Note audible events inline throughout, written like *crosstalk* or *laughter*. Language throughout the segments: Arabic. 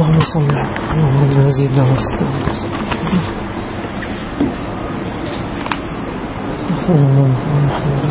اللهم صل على محمد هذه الدعوة استغفر اللهم محمد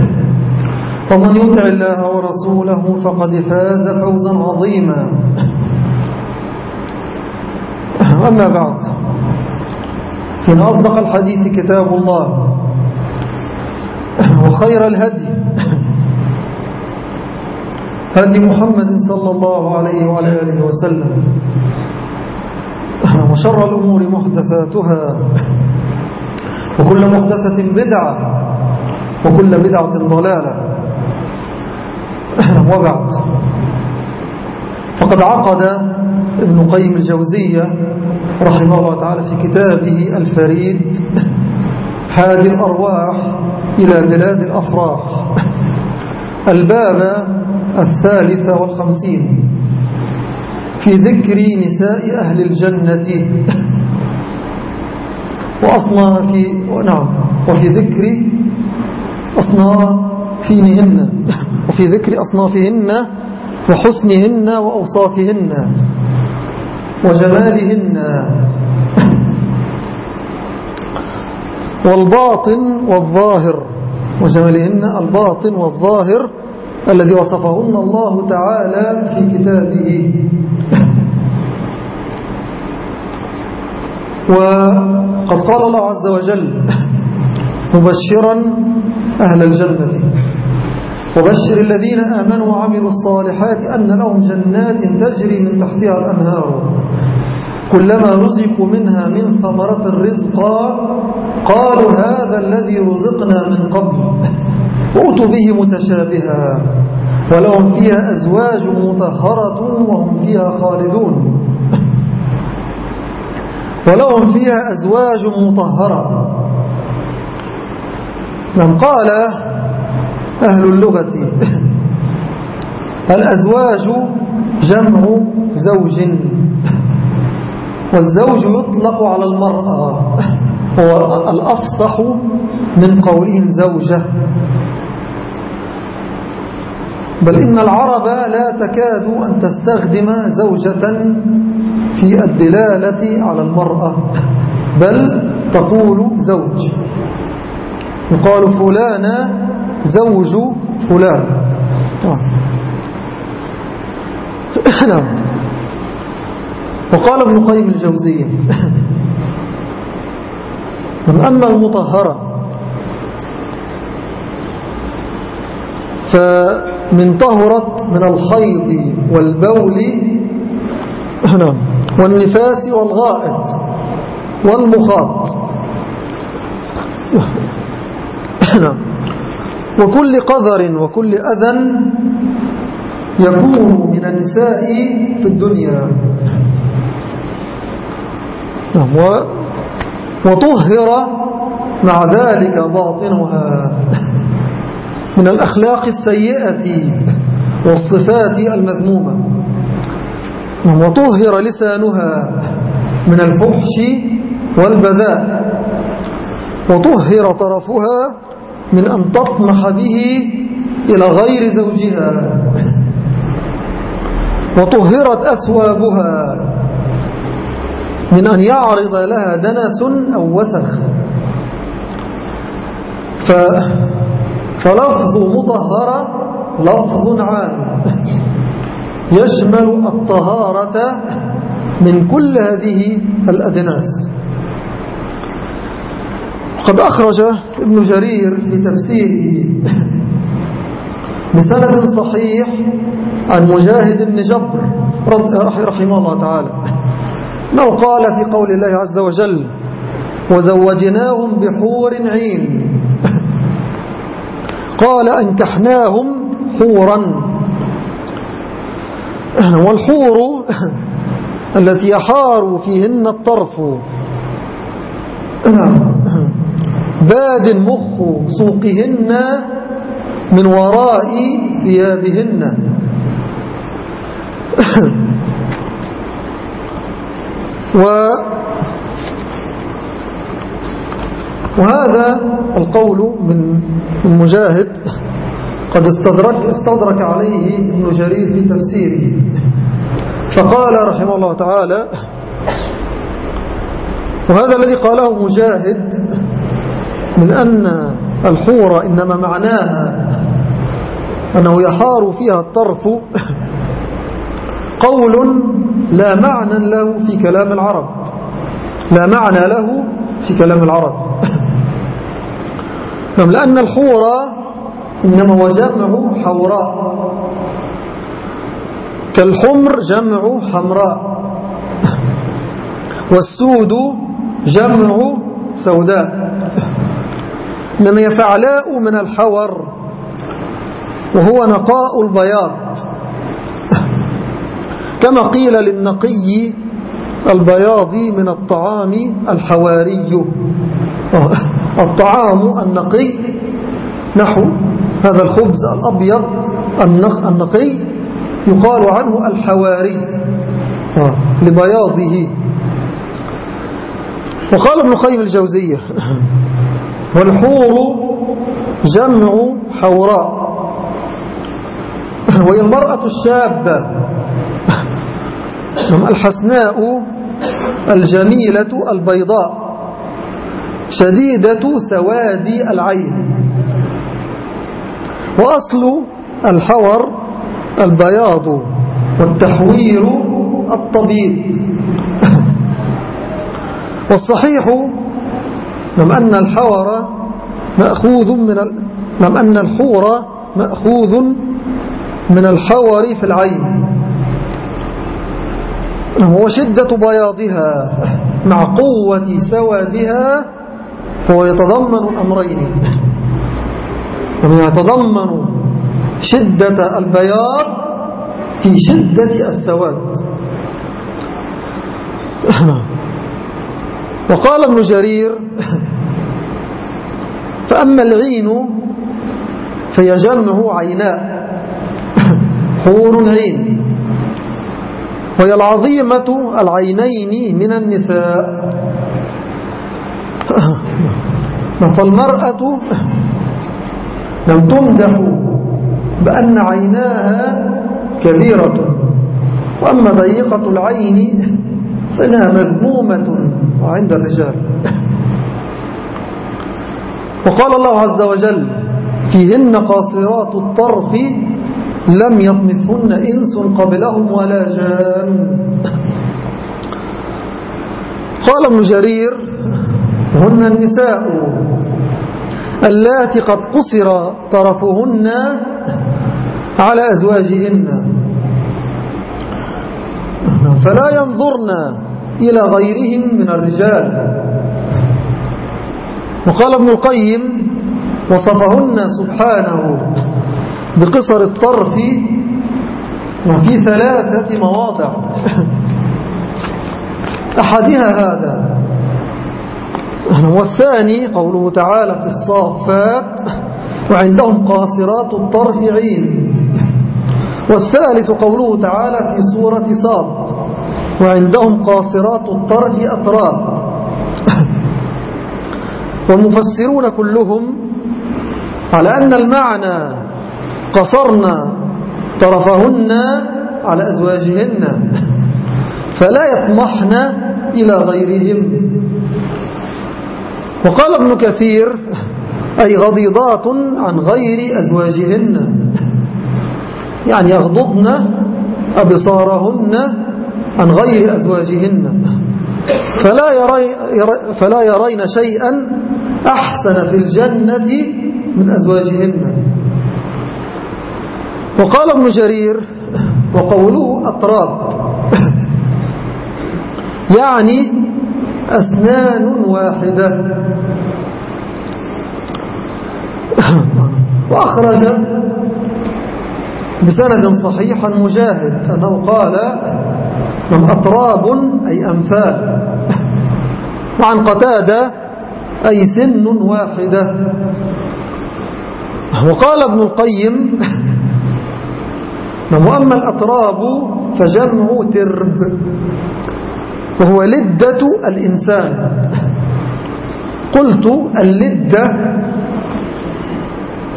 ومن يطع الله ورسوله فقد فاز فوزا عظيما. أما بعد فإن أصدق الحديث كتاب الله وخير الهدي هدي محمد صلى الله عليه وعلى آله وسلم وشر الأمور محدثاتها وكل محدثة بدعة وكل بدعة ضلالة. وبعد فقد عقد ابن قيم الجوزية رحمه الله تعالى في كتابه الفريد حاد الأرواح إلى بلاد الأفراح. الباب الثالثة والخمسين. في ذكر نساء أهل الجنة. وأصناف نعم وفي ذكر أصنافهن وفي ذكر أصنافهن وحسنهن وأوصافهن وجمالهن والباطن والظاهر وجمالهن الباطن والظاهر الذي وصفهن الله تعالى في كتابه. وقد قال الله عز وجل مبشرا أهل الجنة. وبشر الذين آمنوا وعملوا الصالحات أن لهم جنات تجري من تحتها الأنهار. كلما رزقوا منها من ثمرة رزقا قالوا هذا الذي رزقنا من قبل. وأتوا به متشابها. ولهم فيها أزواج مطهرة وهم فيها خالدون. ولهم فيها أزواج مطهرة. من قال أهل اللغة. *laughs* الأزواج جمع زوج. والزوج يطلق على المرأة. *laughs* هو الأفصح من قولهم زوجة. بل إن العرب لا تكاد أن تستخدم زوجة في الدلالة على المرأة بل تقول زوج. يقال فلان زوج فلان. *clears throat* نعم. وقال ابن قيم الجوزية *clears throat* من أما المطهرة فمن طهرت من الحيض والبول *clears throat* نعم والنفاس والغائط والمخاط. نعم. وكل قذر وكل أذى يكون من النساء في الدنيا. نعم وطهر مع ذلك باطنها. من الأخلاق السيئة والصفات المذمومة. نعم، وطهر لسانها من الفحش والبذاء. وطهر طرفها من أن تطمح به إلى غير زوجها. وطهرت أثوابها من أن يعرض لها دنس أو وسخ. ف... فلفظ مطهرة لفظ عام. يشمل الطهارة من كل هذه الأدناس. قد أخرج ابن جرير في تفسيره. بسند صحيح عن مجاهد بن جبر رحمه الله تعالى. أنه قال في قول الله عز وجل وزوجناهم بحور عين قال أنكحناهم حورا والحور التي يحار فيهن الطرف. نعم. باد مخ سوقهن من وراء ثيابهن. *coughs* و وهذا القول من مجاهد قد استدرك, استدرك عليه ابن جرير في تفسيره. فقال رحمه الله تعالى وهذا الذي قاله مجاهد من أن الحور إنما معناها أنه يحار فيها الطرف قول لا معنى له في كلام العرب. لا معنى له في كلام العرب. نعم لأن الحور إنما هو جمع حوراء. كالحمر جمع حمراء. والسود جمع سوداء. إنما يفعلاء من الحور وهو نقاء البياض. *laughs* كما قيل للنقي البياض من الطعام الحواري. *laughs* الطعام النقي نحو هذا الخبز الأبيض النقي يقال عنه الحواري لبياضه. وقال ابن قيم الجوزية *laughs* والحور جمع حوراء. وهي المرأة الشابة. الحسناء الجميلة البيضاء. شديدة سواد العين. وأصل الحور البياض والتحوير الطبيب والصحيح لم أن الحور مأخوذ من ال... لم أن الحور مأخوذ من الحور في العين. هو شدة بياضها مع قوة سوادها فهو يتضمن الأمرين. يتضمن شدة البياض في شدة السواد. وقال ابن جرير فأما العين فهي جمع عيناء حور *laughs* عين وهي العظيمة العينين من النساء. *laughs* فالمرأة *laughs* لم تمدح بأن عيناها كبيرة. وأما ضيقة العين فإنها مذمومة عند الرجال. وقال الله عز وجل فيهن قاصرات الطرف لم يطمثن إنس قبلهم ولا جان. قال ابن جرير هن النساء اللاتي قد قصر طرفهن على أزواجهن فلا ينظرن إلى غيرهم من الرجال. وقال ابن القيم وصفهن سبحانه بقصر الطرف وفي ثلاثة مواضع. *laughs* أحدها هذا. والثاني قوله تعالى في الصافات وعندهم قاصرات الطرف عين. والثالث قوله تعالى في سورة صاد وعندهم قاصرات الطرف أطراب والمفسرون كلهم على أن المعنى قصرنا طرفهن على أزواجهن *laughs* فلا يطمحن إلى غيرهم. وقال ابن كثير *laughs* أي غضيضات عن غير أزواجهن. *laughs* يعني يغضضن أبصارهن عن غير أزواجهن. فلا, يري فلا يرين شيئا أحسن في الجنة من أزواجهن. وقال ابن جرير وقوله أطراب *coughs* يعني أسنان واحدة. *coughs* وأخرج بسند صحيح مجاهد أنه قال من أطراب أي أمثال *coughs* وعن قتادة أي سن واحدة. وقال ابن القيم وأما الأطراب فجمع ترب وهو لدة الإنسان. قلت اللدة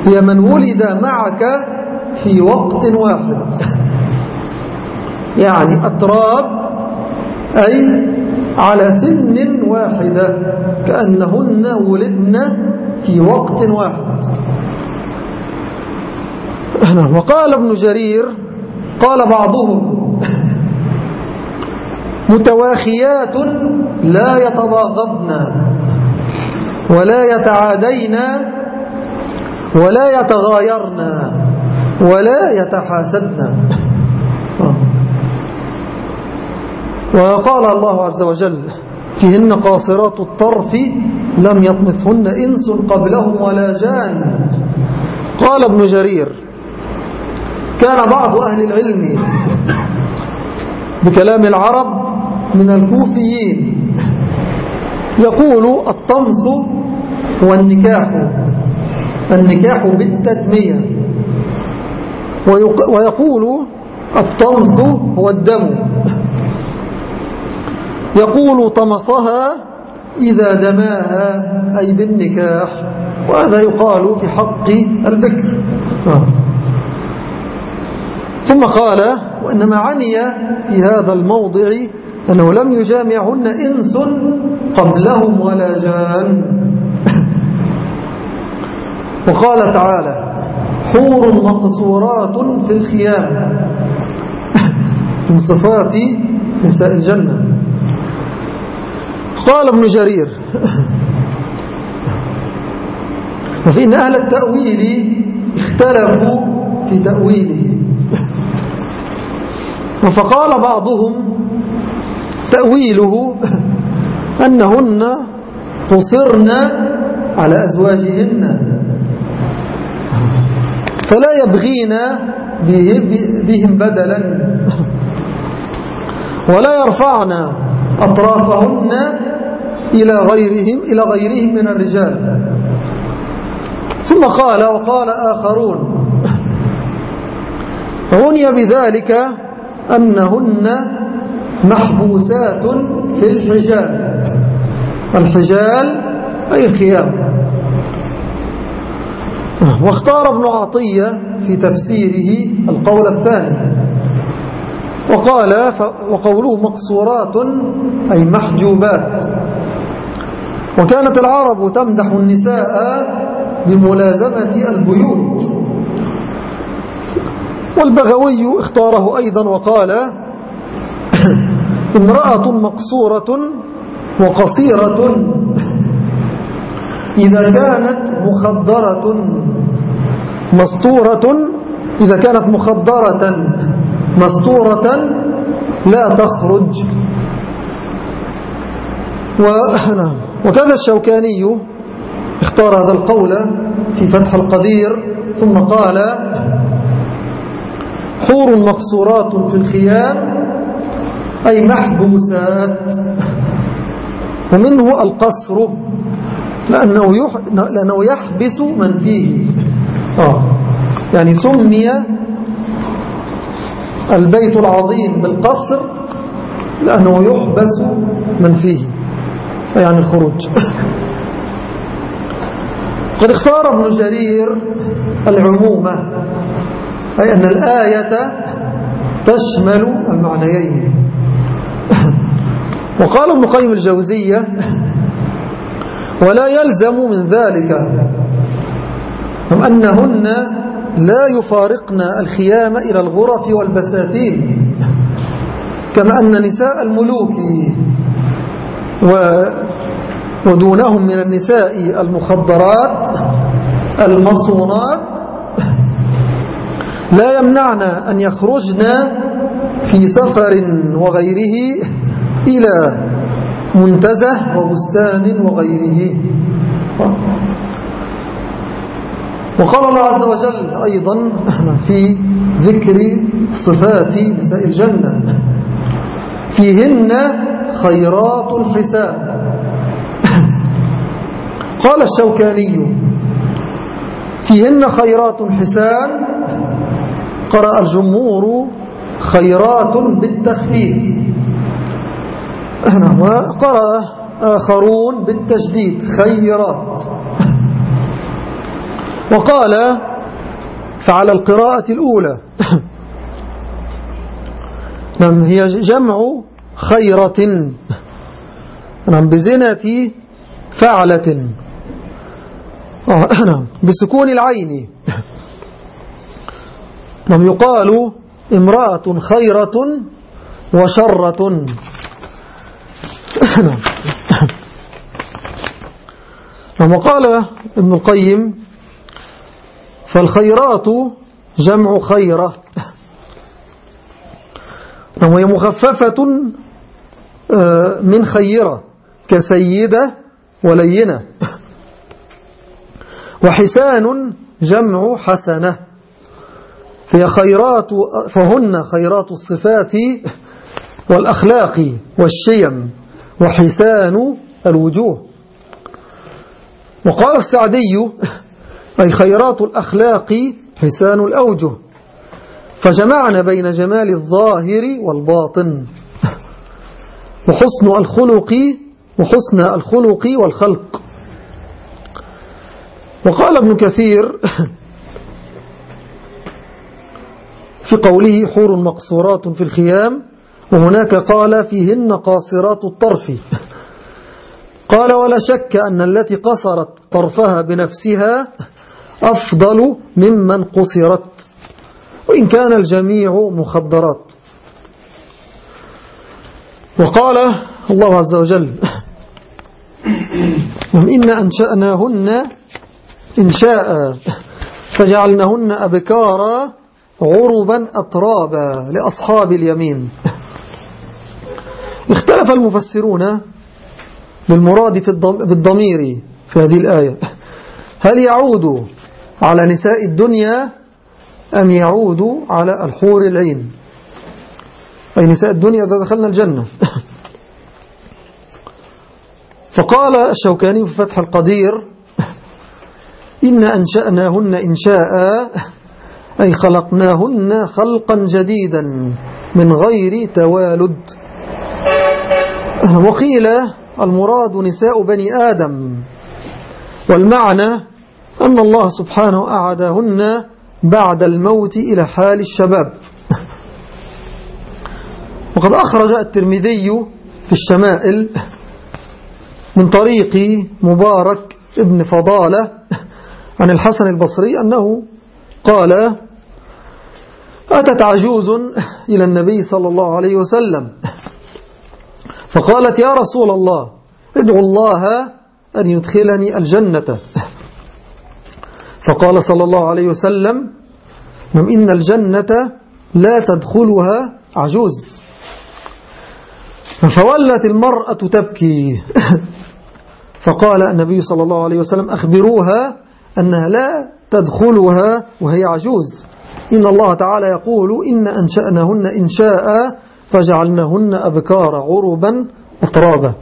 هي من ولد معك في وقت واحد. يعني أطراب أي على سن واحدة. كأنهن ولدن في وقت واحد. وقال ابن جرير قال بعضهم متواخيات لا يتضاغضن ولا يتعادين ولا يتغايرن ولا يتحاسدن. وقال الله عز وجل فيهن قاصرات الطرف لم يطمثهن إنس قبلهم ولا جان. قال ابن جرير كان بعض أهل العلم بكلام العرب من الكوفيين يقول الطمث هو النكاح النكاح بالتدمية. ويقول الطمث هو الدم. يقول طمثها إذا دماها أي بالنكاح وهذا يقال في حق البكر آه. ثم قال وإنما عني في هذا الموضع أنه لم يجامعهن إنس قبلهم ولا جان. *coughs* وقال تعالى حور مقصورات في الخيام. *coughs* من صفات نساء الجنة. قال ابن جرير. *laughs* وفي أهل التأويل اختلفوا في تأويله. *laughs* فقال بعضهم تأويله *laughs* أنهن قصرن على أزواجهن. فلا يبغين بهم بدلا. ولا يرفعن أطرافهن إلى غيرهم إلى غيرهم من الرجال. ثم قال وقال آخرون عني بذلك أنهن محبوسات في الحجال. الحجال أي الخيام. واختار ابن عطية في تفسيره القول الثاني. وقال وقوله مقصورات أي محجوبات. وكانت العرب تمدح النساء بملازمة البيوت. والبغوي اختاره أيضا وقال *clears throat* امرأة مقصورة وقصيرة. إذا كانت مخدرة مسطورة إذا كانت مخدرة مسطورة لا تخرج. *clears throat* نعم. وكذا الشوكاني اختار هذا القول في فتح القدير ثم قال حور مقصورات في الخيام أي محبوسات ومنه القصر لأنه, لأنه يحبس من فيه. آه. يعني سمي البيت العظيم بالقصر لأنه يحبس من فيه. يعني الخروج. قد اختار ابن جرير العمومة أي أن الآية تشمل المعنيين. وقال ابن قيم الجوزية ولا يلزم من ذلك أنهن لا يفارقن الخيام إلى الغرف والبساتين كما أن نساء الملوك ودونهم من النساء المخدرات المصونات لا يمنعن أن يخرجن في سفر وغيره إلى منتزه وبستان وغيره. وقال الله عز وجل أيضا في ذكر صفات نساء الجنة فيهن خيرات الحساب. قال الشوكاني فيهن خيرات حسان قرأ الجمهور خيرات بالتخفيف. وقرأ آخرون بالتجديد خيرات. وقال فعلى القراءة الأولى. نعم هي جمع خيرة. نعم بزنة فعلة. آه، نعم بسكون العين. نعم يقال امرأة خيرة وشرة. نعم, نعم، وقال ابن القيم فالخيرات جمع خيرة. نعم، وهي مخففة من خيرة كسيدة ولينة. وحسان جمع حسنة. فهي خيرات فهن خيرات الصفات والأخلاق والشيم. وحسان الوجوه. وقال السعدي أي خيرات الأخلاق حسان الأوجه. فجمعنا بين جمال الظاهر والباطن. وحسن الخلق وحسن الخلق والخلق. وقال ابن كثير *laughs* في قوله حور مقصورات في الخيام وهناك قال فيهن قاصرات الطرف. *laughs* قال ولا شك أن التي قصرت طرفها بنفسها أفضل ممن قصرت. وإن كان الجميع مخدرات. وقال الله عز وجل إن أنشأناهن إنشاء فجعلناهن أبكارا غربا أطرابا لأصحاب اليمين. اختلف المفسرون بالمراد في بالضمير في هذه الآية هل يعود على نساء الدنيا أم يعود على الحور العين؟ أي نساء الدنيا إذا دخلنا الجنة. *laughs* فقال الشوكاني في فتح القدير إن أنشأناهن إنشاء أي خلقناهن خلقا جديدا من غير توالد. وقيل المراد نساء بني آدم والمعنى أن الله سبحانه أعداهن بعد الموت إلى حال الشباب. وقد أخرج الترمذي في الشمائل من طريق مبارك ابن فضالة عن الحسن البصري أنه قال أتت عجوز إلى النبي صلى الله عليه وسلم فقالت يا رسول الله ادعو الله أن يدخلني الجنة. فقال صلى الله عليه وسلم إن الجنة لا تدخلها عجوز. فولت المرأة تبكي. فقال النبي صلى الله عليه وسلم أخبروها أنها لا تدخلها وهي عجوز. إن الله تعالى يقول إن أنشأنهن إنشاء فجعلنهن أبكار عربا أطرابا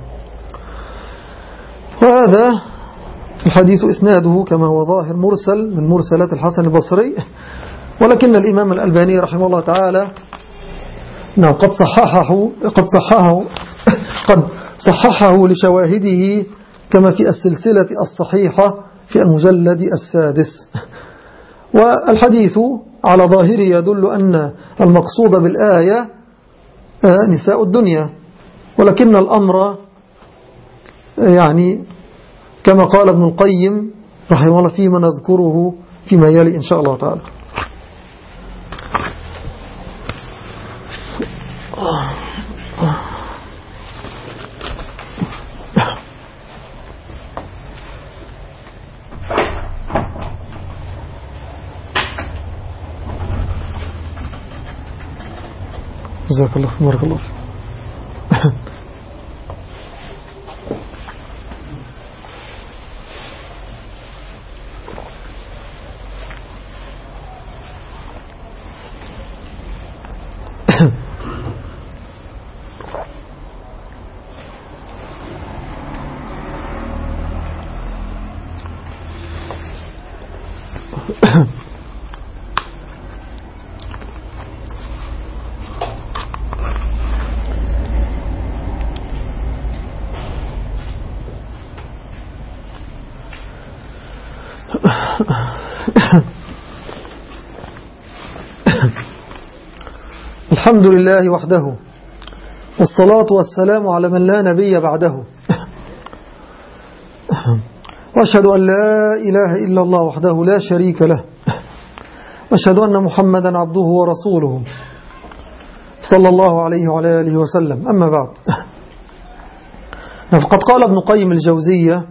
وهذا الحديث إسناده كما هو ظاهر مرسل من مرسلات الحسن البصري. ولكن الإمام الألباني رحمه الله تعالى نعم قد صححه قد صححه قد صححه لشواهده كما في السلسلة الصحيحة في المجلد السادس. والحديث على ظاهره يدل أن المقصود بالآية آه، نساء الدنيا. ولكن الأمر يعني كما قال ابن القيم رحمه الله فيما نذكره فيما يلي إن شاء الله تعالى. جزاك الله بارك الله الحمد لله وحده والصلاة والسلام على من لا نبي بعده. وأشهد أن لا إله إلا الله وحده لا شريك له. وأشهد أن محمدا عبده ورسوله. صلى الله عليه وعلى آله وسلم. أما بعد. فقد قال ابن قيم الجوزية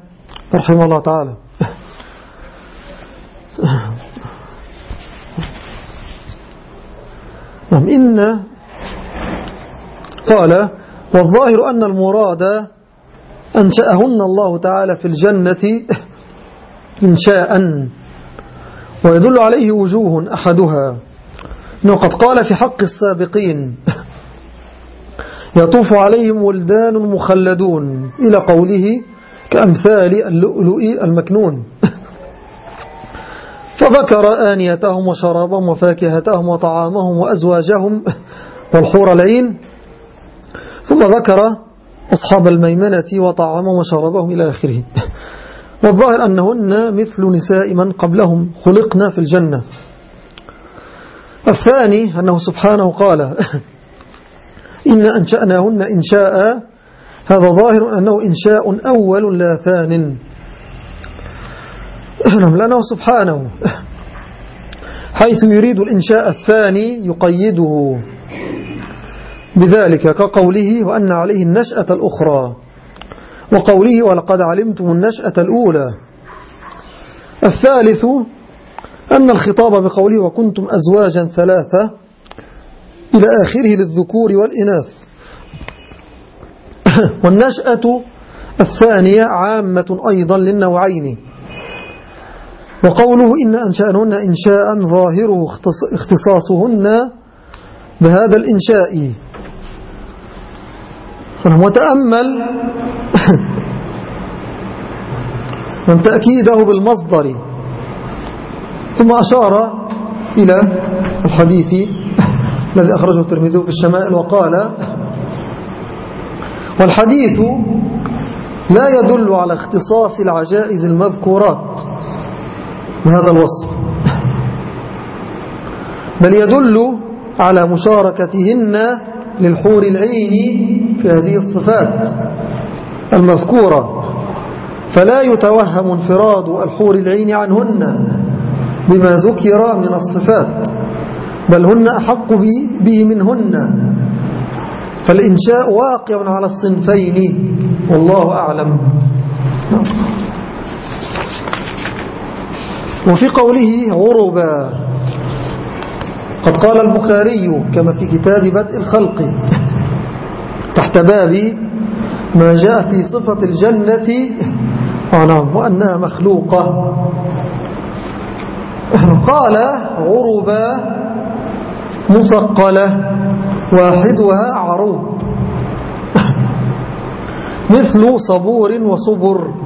رحمه الله تعالى نعم إن قال والظاهر أن المراد أنشأهن الله تعالى في الجنة إنشاء ويدل عليه وجوه أحدها. إنه قد قال في حق السابقين يطوف عليهم ولدان مخلدون إلى قوله كأمثال اللؤلؤ المكنون. فذكر آنيتهم وشرابهم وفاكهتهم وطعامهم وأزواجهم *laughs* والحور العين. ثم ذكر أصحاب الميمنة وطعامهم وشرابهم إلى آخره. *laughs* والظاهر أنهن مثل نساء من قبلهم خلقنا في الجنة. الثاني أنه سبحانه قال *laughs* إن أنشأناهن إنشاء. هذا ظاهر أنه إنشاء أول لا ثان. لأنه سبحانه. حيث يريد الإنشاء الثاني يقيده. بذلك كقوله وأن عليه النشأة الأخرى. وقوله ولقد علمتم النشأة الأولى. الثالث أن الخطاب بقوله وكنتم أزواجا ثلاثة إلى آخره للذكور والإناث. والنشأة الثانية عامة أيضا للنوعين. وقوله إن أنشأنهن إنشاء ظاهره اختصاصهن بهذا الإنشاء. وتأمل *laughs* من تأكيده بالمصدر. ثم أشار إلى الحديث *laughs* الذي أخرجه الترمذي في الشمائل وقال والحديث لا يدل على اختصاص العجائز المذكورات. بهذا الوصف. بل يدل على مشاركتهن للحور العين في هذه الصفات المذكورة. فلا يتوهم انفراد الحور العين عنهن بما ذكر من الصفات بل هن أحق به منهن. فالإنشاء واقع على الصنفين والله أعلم. وفي قوله عربا قد قال البخاري كما في كتاب بدء الخلق تحت باب ما جاء في صفة الجنة وأنها مخلوقة. قال عربا مثقلة واحدها عروب. مثل صبور وصبر.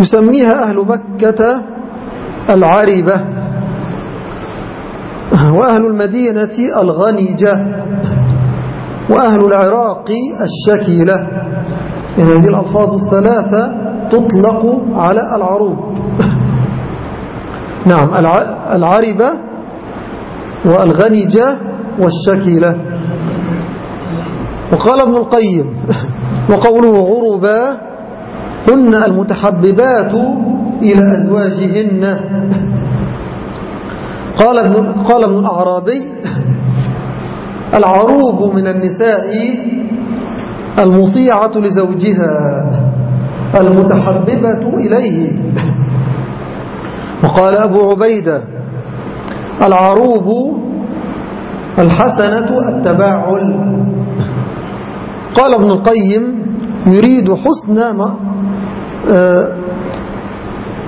يسميها أهل مكة العربة. وأهل المدينة الغنيجة. وأهل العراق الشكيلة. إن هذه الألفاظ الثلاثة تطلق على العروب. *laughs* نعم العربة والغنيجة والشكيلة. وقال ابن القيم وقوله غربا هن المتحببات إلى أزواجهن. قال ابن, قال ابن الأعرابي العروب من النساء المطيعة لزوجها المتحببة إليه. وقال أبو عبيدة العروب الحسنة التباعل. قال ابن القيم يريد حسن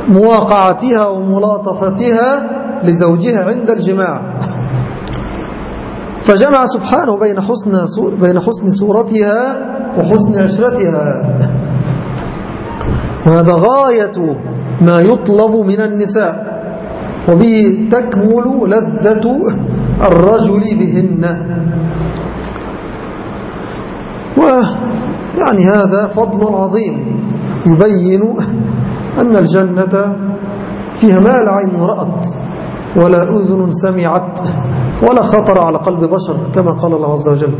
مواقعتها وملاطفتها لزوجها عند الجماع فجمع سبحانه بين حسن بين حسن صورتها وحسن عشرتها. وهذا غاية ما يطلب من النساء وبه تكمل لذة الرجل بهن. ويعني هذا فضل عظيم. يبين أن الجنة فيها ما لا عين رأت ولا أذن سمعت ولا خطر على قلب بشر كما قال الله عز وجل.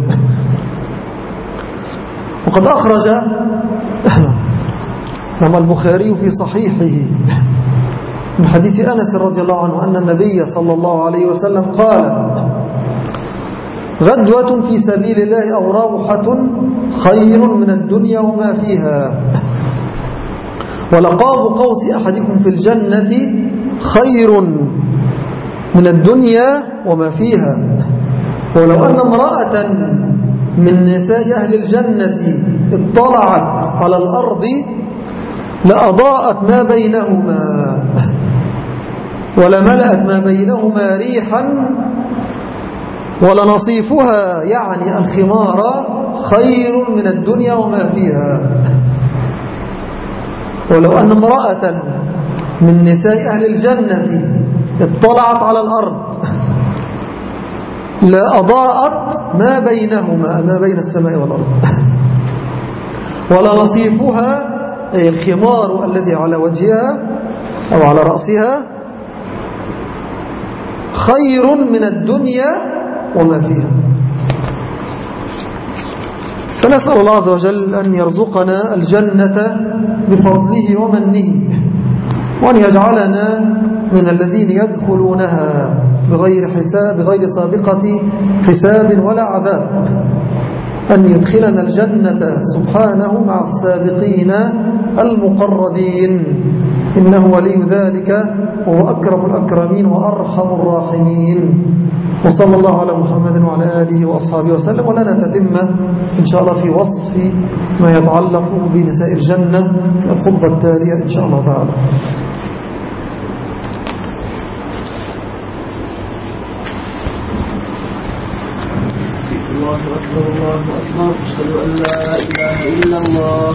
وقد أخرج نعم البخاري في صحيحه من حديث أنس رضي الله عنه أن النبي صلى الله عليه وسلم قال غدوة في سبيل الله أو روحة خير من الدنيا وما فيها. ولقاب قوس أحدكم في الجنة خير من الدنيا وما فيها. ولو أن امرأة من نساء أهل الجنة اطلعت على الأرض لأضاءت ما بينهما ولملأت ما بينهما ريحا ولنصيفها يعني الخمار خير من الدنيا وما فيها. ولو أن امرأة من نساء أهل الجنة اطلعت على الأرض لأضاءت ما بينهما ما بين السماء والأرض. ولنصيفها أي الخمار الذي على وجهها أو على رأسها خير من الدنيا وما فيها. فنسأل الله عز وجل أن يرزقنا الجنة بفضله ومنه وأن يجعلنا من الذين يدخلونها بغير حساب بغير سابقة حساب ولا عذاب. أن يدخلنا الجنة سبحانه مع السابقين المقربين. إنه ولي ذلك وهو أكرم الأكرمين وأرحم الراحمين. وصلى الله على محمد وعلى آله وأصحابه وسلم. ولنا تتم إن شاء الله في وصف ما يتعلق بنساء الجنة الخطبة التالية إن شاء الله تعالى. الله أكبر الله أكبر. أشهد أن لا إله إلا الله.